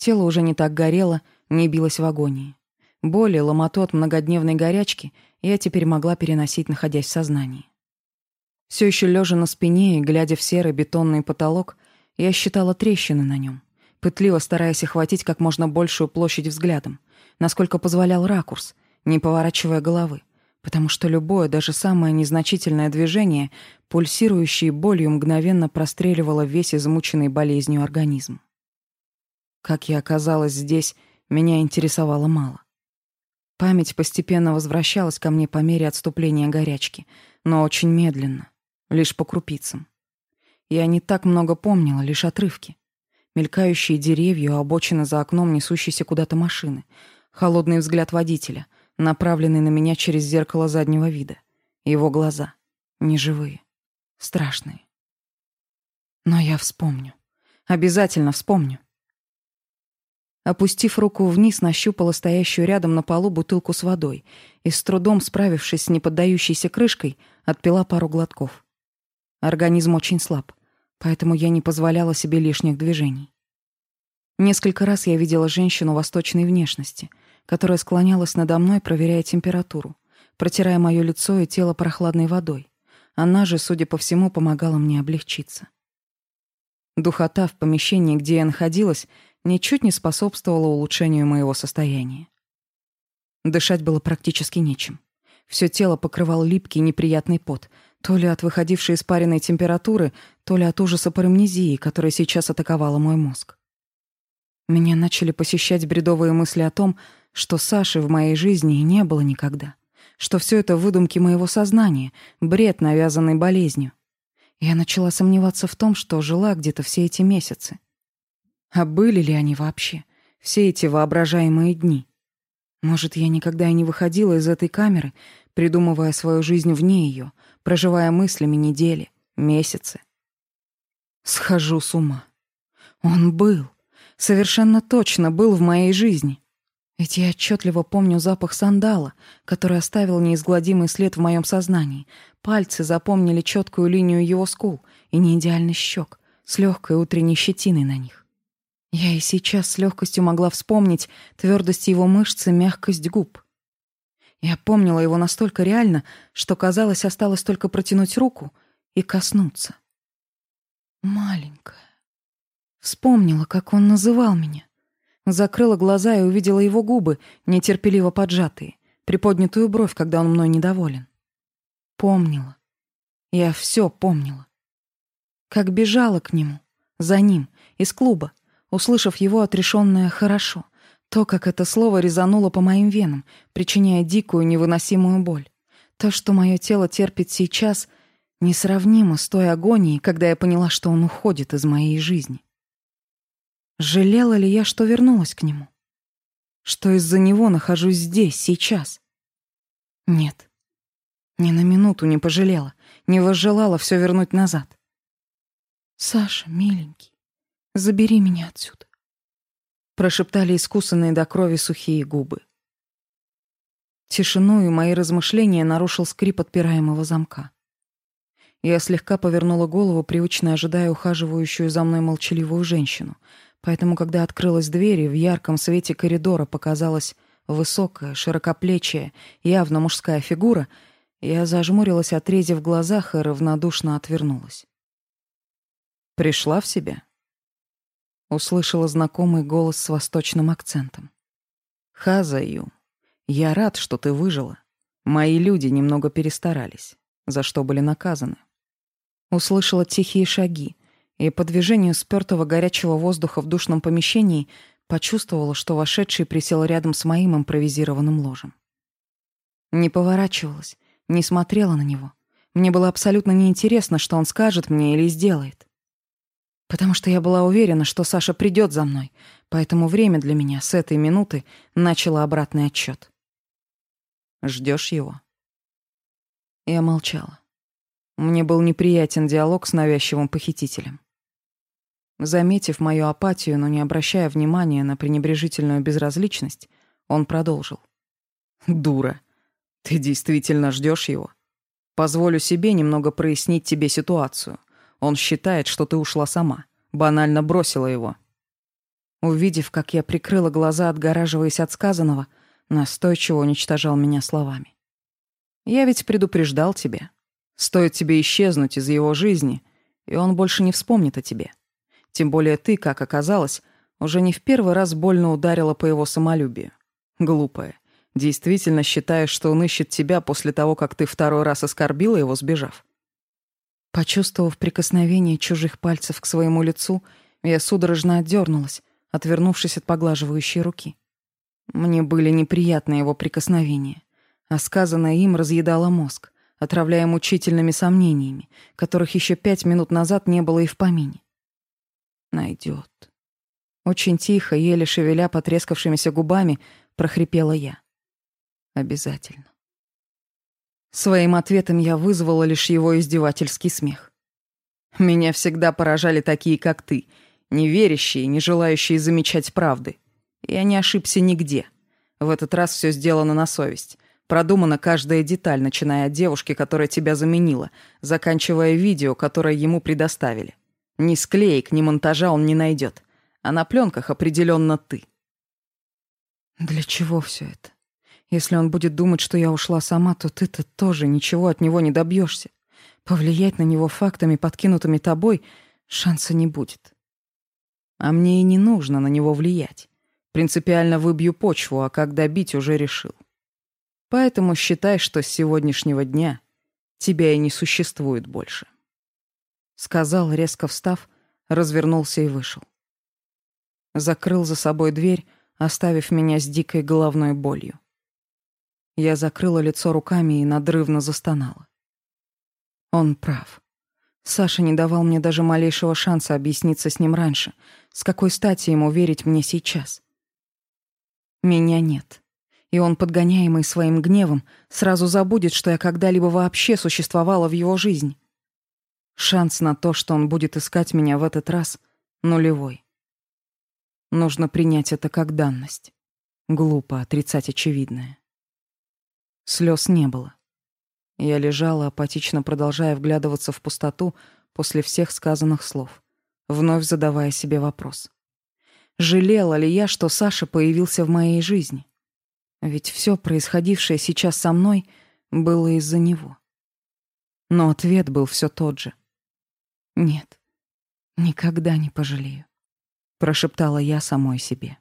Тело уже не так горело, не билось в агонии. Боли, ломоту от многодневной горячки я теперь могла переносить, находясь в сознании. Все еще лежа на спине и глядя в серый бетонный потолок, я считала трещины на нем, пытливо стараясь охватить как можно большую площадь взглядом, насколько позволял ракурс, не поворачивая головы, потому что любое, даже самое незначительное движение, пульсирующей болью, мгновенно простреливало весь измученный болезнью организм. Как я оказалась здесь, меня интересовало мало. Память постепенно возвращалась ко мне по мере отступления горячки, но очень медленно, лишь по крупицам. Я не так много помнила, лишь отрывки. Мелькающие деревья, обочины за окном несущиеся куда-то машины, холодный взгляд водителя, направленный на меня через зеркало заднего вида, его глаза, неживые, страшные. Но я вспомню. Обязательно вспомню. Опустив руку вниз, нащупала стоящую рядом на полу бутылку с водой и, с трудом справившись с неподдающейся крышкой, отпила пару глотков. Организм очень слаб, поэтому я не позволяла себе лишних движений. Несколько раз я видела женщину восточной внешности, которая склонялась надо мной, проверяя температуру, протирая мое лицо и тело прохладной водой. Она же, судя по всему, помогала мне облегчиться. Духота в помещении, где я находилась, ничуть не способствовало улучшению моего состояния. Дышать было практически нечем. Всё тело покрывал липкий неприятный пот, то ли от выходившей испаренной температуры, то ли от ужаса парамнезии, которая сейчас атаковала мой мозг. Меня начали посещать бредовые мысли о том, что Саши в моей жизни и не было никогда, что всё это выдумки моего сознания, бред, навязанный болезнью. Я начала сомневаться в том, что жила где-то все эти месяцы — а были ли они вообще? Все эти воображаемые дни? Может, я никогда и не выходила из этой камеры, придумывая свою жизнь вне ее, проживая мыслями недели, месяцы. Схожу с ума. Он был. Совершенно точно был в моей жизни. Ведь я отчетливо помню запах сандала, который оставил неизгладимый след в моем сознании. Пальцы запомнили четкую линию его скул и неидеальный щек с легкой утренней щетиной на них. Я и сейчас с легкостью могла вспомнить твердость его мышц и мягкость губ. Я помнила его настолько реально, что, казалось, осталось только протянуть руку и коснуться. Маленькая. Вспомнила, как он называл меня. Закрыла глаза и увидела его губы, нетерпеливо поджатые, приподнятую бровь, когда он мной недоволен. Помнила. Я все помнила. Как бежала к нему, за ним, из клуба, услышав его отрешенное «хорошо». То, как это слово резануло по моим венам, причиняя дикую невыносимую боль. То, что мое тело терпит сейчас, несравнимо с той агонией, когда я поняла, что он уходит из моей жизни. Жалела ли я, что вернулась к нему? Что из-за него нахожусь здесь, сейчас? Нет. Ни на минуту не пожалела, не возжелала все вернуть назад. «Саша, миленький, Забери меня отсюда. Прошептали искусанные до крови сухие губы. Тишину и мои размышления нарушил скрип отпираемого замка. Я слегка повернула голову, привычно ожидая ухаживающую за мной молчаливую женщину. Поэтому, когда открылась дверь, и в ярком свете коридора показалась высокая, широкоплечая, явно мужская фигура, я зажмурилась, отрезив глазах, и равнодушно отвернулась. «Пришла в себя?» услышала знакомый голос с восточным акцентом. «Хазаю, я рад, что ты выжила. Мои люди немного перестарались, за что были наказаны». Услышала тихие шаги, и по движению спёртого горячего воздуха в душном помещении почувствовала, что вошедший присел рядом с моим импровизированным ложем. Не поворачивалась, не смотрела на него. Мне было абсолютно неинтересно, что он скажет мне или сделает потому что я была уверена, что Саша придет за мной, поэтому время для меня с этой минуты начало обратный отчет. Ждешь его?» Я молчала. Мне был неприятен диалог с навязчивым похитителем. Заметив мою апатию, но не обращая внимания на пренебрежительную безразличность, он продолжил. «Дура! Ты действительно ждешь его? Позволю себе немного прояснить тебе ситуацию. Он считает, что ты ушла сама, банально бросила его. Увидев, как я прикрыла глаза, отгораживаясь от сказанного, настойчиво уничтожал меня словами. «Я ведь предупреждал тебя. Стоит тебе исчезнуть из его жизни, и он больше не вспомнит о тебе. Тем более ты, как оказалось, уже не в первый раз больно ударила по его самолюбию. Глупая. Действительно считаешь, что он ищет тебя после того, как ты второй раз оскорбила его, сбежав? Почувствовав прикосновение чужих пальцев к своему лицу, я судорожно отдернулась, отвернувшись от поглаживающей руки. Мне были неприятны его прикосновения, а сказанное им разъедало мозг, отравляя мучительными сомнениями, которых еще пять минут назад не было и в помине. Найдет. Очень тихо, еле шевеля потрескавшимися губами, прохрипела я. Обязательно. Своим ответом я вызвала лишь его издевательский смех. Меня всегда поражали такие, как ты, неверящие, не желающие замечать правды. Я не ошибся нигде. В этот раз все сделано на совесть. Продумана каждая деталь, начиная от девушки, которая тебя заменила, заканчивая видео, которое ему предоставили. Ни склеек, ни монтажа он не найдет. А на пленках определенно ты. Для чего все это? Если он будет думать, что я ушла сама, то ты-то тоже ничего от него не добьешься. Повлиять на него фактами, подкинутыми тобой, шанса не будет. А мне и не нужно на него влиять. Принципиально выбью почву, а как добить, уже решил. Поэтому считай, что с сегодняшнего дня тебя и не существует больше. Сказал, резко встав, развернулся и вышел. Закрыл за собой дверь, оставив меня с дикой головной болью. Я закрыла лицо руками и надрывно застонала. Он прав. Саша не давал мне даже малейшего шанса объясниться с ним раньше. С какой стати ему верить мне сейчас? Меня нет. И он, подгоняемый своим гневом, сразу забудет, что я когда-либо вообще существовала в его жизни. Шанс на то, что он будет искать меня в этот раз, нулевой. Нужно принять это как данность. Глупо отрицать очевидное. Слёз не было. Я лежала, апатично продолжая вглядываться в пустоту после всех сказанных слов, вновь задавая себе вопрос. Жалела ли я, что Саша появился в моей жизни? Ведь всё происходившее сейчас со мной было из-за него. Но ответ был всё тот же. «Нет, никогда не пожалею», — прошептала я самой себе.